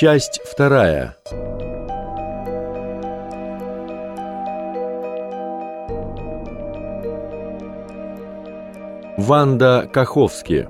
Часть вторая. Ванда Каховски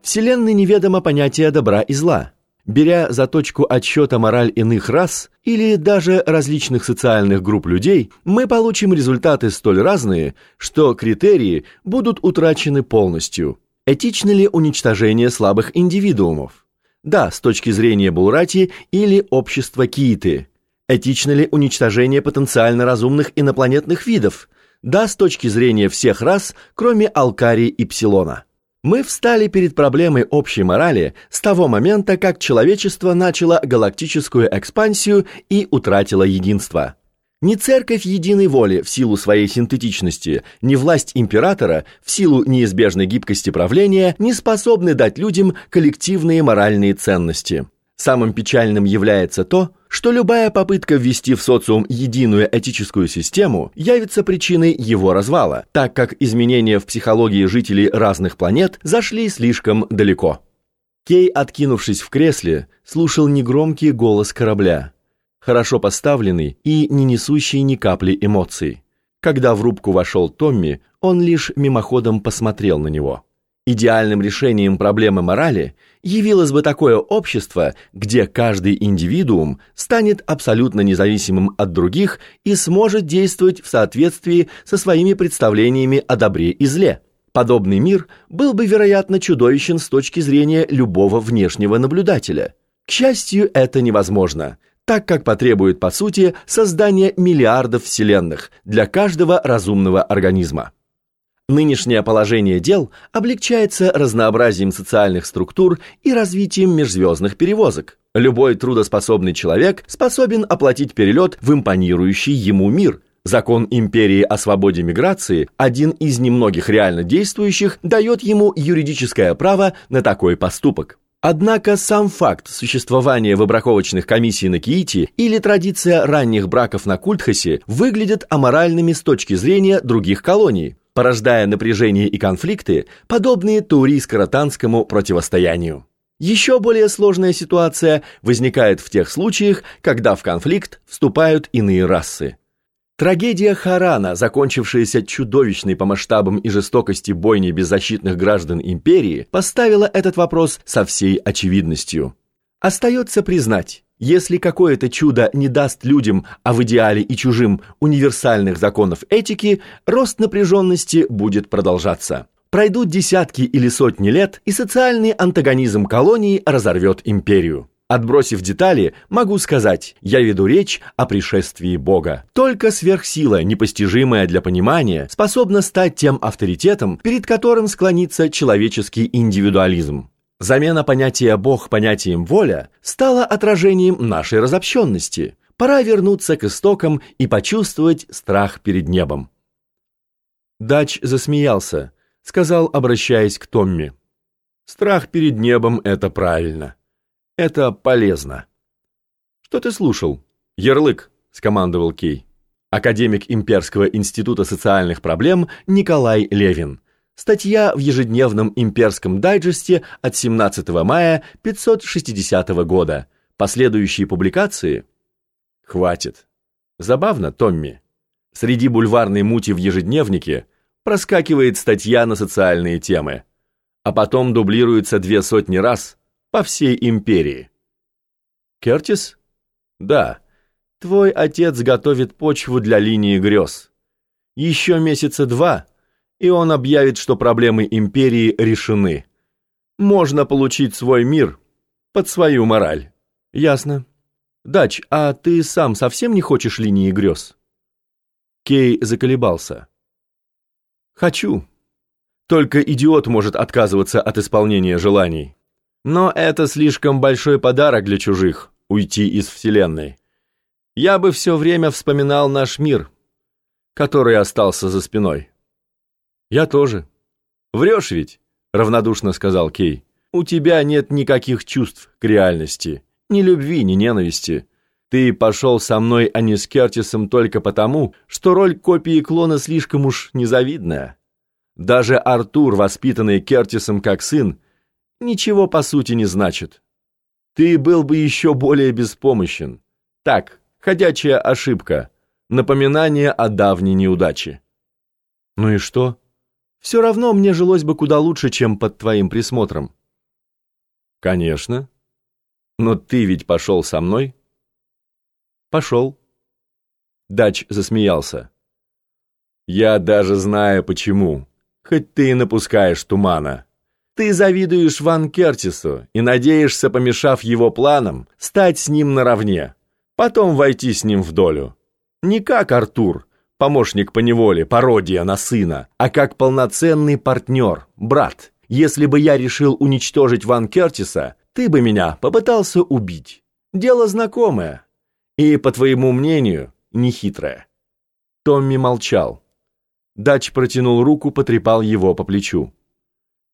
Вселенной неведомо понятие добра и зла. Беря за точку отсчета мораль иных рас или даже различных социальных групп людей, мы получим результаты столь разные, что критерии будут утрачены полностью. Этично ли уничтожение слабых индивидуумов? Да, с точки зрения Булрати или общества Кииты. Этично ли уничтожение потенциально разумных инопланетных видов? Да, с точки зрения всех рас, кроме Алкарии и Псилона. Мы встали перед проблемой общей морали с того момента, как человечество начало галактическую экспансию и утратило единство. Ни церковь единой воли в силу своей синтетичности, ни власть императора в силу неизбежной гибкости правления не способны дать людям коллективные моральные ценности. Самым печальным является то, что любая попытка ввести в социум единую этическую систему явится причиной его развала, так как изменения в психологии жителей разных планет зашли слишком далеко. Кей, откинувшись в кресле, слушал негромкий голос корабля, хорошо поставленный и не несущий ни капли эмоций. Когда в рубку вошел Томми, он лишь мимоходом посмотрел на него. Идеальным решением проблемы морали явилось бы такое общество, где каждый индивидуум станет абсолютно независимым от других и сможет действовать в соответствии со своими представлениями о добре и зле. Подобный мир был бы, вероятно, чудовищен с точки зрения любого внешнего наблюдателя. К счастью, это невозможно, так как потребует, по сути, создания миллиардов вселенных для каждого разумного организма. Нынешнее положение дел облегчается разнообразием социальных структур и развитием межзвездных перевозок. Любой трудоспособный человек способен оплатить перелет в импонирующий ему мир. Закон империи о свободе миграции, один из немногих реально действующих, дает ему юридическое право на такой поступок. Однако сам факт существования выбраковочных комиссий на Киите или традиция ранних браков на Культхасе выглядят аморальными с точки зрения других колоний, порождая напряжение и конфликты, подобные Таурийско-Ротанскому противостоянию. Еще более сложная ситуация возникает в тех случаях, когда в конфликт вступают иные расы. Трагедия Харана, закончившаяся чудовищной по масштабам и жестокости бойней беззащитных граждан империи, поставила этот вопрос со всей очевидностью. Остается признать, если какое-то чудо не даст людям, а в идеале и чужим, универсальных законов этики, рост напряженности будет продолжаться. Пройдут десятки или сотни лет, и социальный антагонизм колонии разорвет империю. Отбросив детали, могу сказать, я веду речь о пришествии Бога. Только сверхсила, непостижимая для понимания, способна стать тем авторитетом, перед которым склонится человеческий индивидуализм. Замена понятия «Бог» понятием «воля» стала отражением нашей разобщенности. Пора вернуться к истокам и почувствовать страх перед небом. Дач засмеялся, сказал, обращаясь к Томми. «Страх перед небом — это правильно». Это полезно. Что ты слушал? Ярлык, скомандовал Кей. Академик Имперского института социальных проблем Николай Левин. Статья в ежедневном имперском дайджесте от 17 мая 560 года. Последующие публикации? Хватит. Забавно, Томми. Среди бульварной мути в ежедневнике проскакивает статья на социальные темы, а потом дублируется две сотни раз – по всей империи. Кертис? Да. Твой отец готовит почву для линии грез. Еще месяца два, и он объявит, что проблемы империи решены. Можно получить свой мир под свою мораль. Ясно. Дач, а ты сам совсем не хочешь линии грез? Кей заколебался. Хочу. Только идиот может отказываться от исполнения желаний. Но это слишком большой подарок для чужих — уйти из Вселенной. Я бы все время вспоминал наш мир, который остался за спиной. Я тоже. Врешь ведь, равнодушно сказал Кей. У тебя нет никаких чувств к реальности, ни любви, ни ненависти. Ты пошел со мной, а не с Кертисом только потому, что роль копии клона слишком уж незавидная. Даже Артур, воспитанный Кертисом как сын, ничего по сути не значит. ты был бы еще более беспомощен. Так, ходячая ошибка, напоминание о давней неудаче. Ну и что? Все равно мне жилось бы куда лучше, чем под твоим присмотром. Конечно. Но ты ведь пошел со мной? Пошел. Дач засмеялся. Я даже знаю почему, хоть ты и напускаешь тумана. Ты завидуешь Ван Кертису и надеешься, помешав его планам, стать с ним наравне, потом войти с ним в долю. Не как Артур, помощник по неволе, пародия на сына, а как полноценный партнер, брат. Если бы я решил уничтожить Ван Кертиса, ты бы меня попытался убить. Дело знакомое. И, по твоему мнению, нехитрое. Томми молчал. Дач протянул руку, потрепал его по плечу.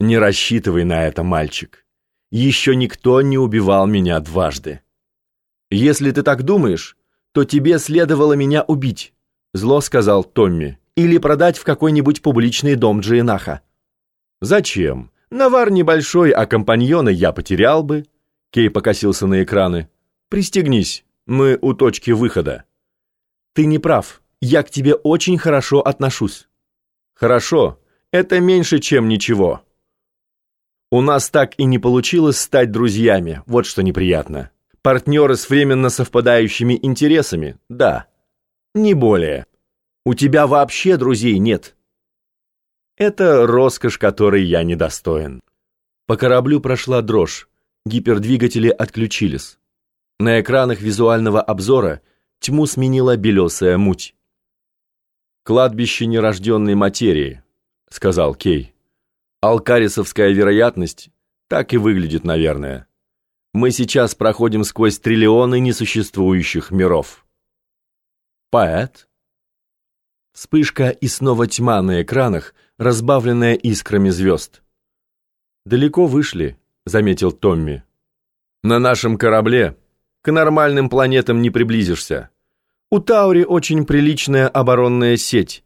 Не рассчитывай на это, мальчик. Еще никто не убивал меня дважды. Если ты так думаешь, то тебе следовало меня убить, зло сказал Томми, или продать в какой-нибудь публичный дом Джиенаха. Зачем? Навар небольшой, а компаньона я потерял бы. Кей покосился на экраны. Пристегнись, мы у точки выхода. Ты не прав, я к тебе очень хорошо отношусь. Хорошо, это меньше, чем ничего. У нас так и не получилось стать друзьями, вот что неприятно. Партнеры с временно совпадающими интересами, да. Не более. У тебя вообще друзей нет. Это роскошь, которой я недостоин. По кораблю прошла дрожь, гипердвигатели отключились. На экранах визуального обзора тьму сменила белесая муть. «Кладбище нерожденной материи», — сказал Кей. Алкарисовская вероятность так и выглядит, наверное. Мы сейчас проходим сквозь триллионы несуществующих миров. Поэт? Вспышка и снова тьма на экранах, разбавленная искрами звезд. «Далеко вышли», — заметил Томми. «На нашем корабле к нормальным планетам не приблизишься. У Таури очень приличная оборонная сеть.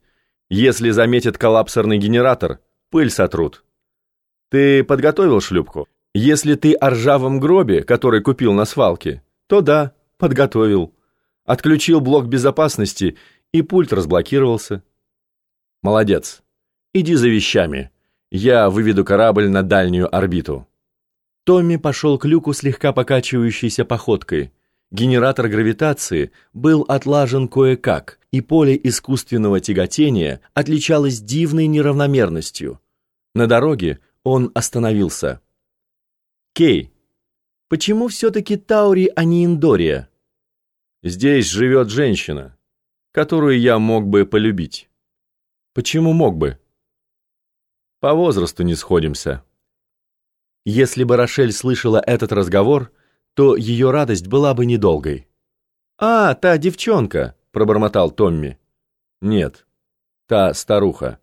Если заметят коллапсорный генератор, пыль сотрут. Ты подготовил шлюпку? Если ты о ржавом гробе, который купил на свалке, то да, подготовил. Отключил блок безопасности, и пульт разблокировался. Молодец. Иди за вещами. Я выведу корабль на дальнюю орбиту. Томми пошел к люку слегка покачивающейся походкой. Генератор гравитации был отлажен кое-как, и поле искусственного тяготения отличалось дивной неравномерностью. На дороге он остановился. «Кей, почему все-таки Таури, а не Индория?» «Здесь живет женщина, которую я мог бы полюбить». «Почему мог бы?» «По возрасту не сходимся». Если бы Рошель слышала этот разговор, то ее радость была бы недолгой. «А, та девчонка!» — пробормотал Томми. «Нет, та старуха».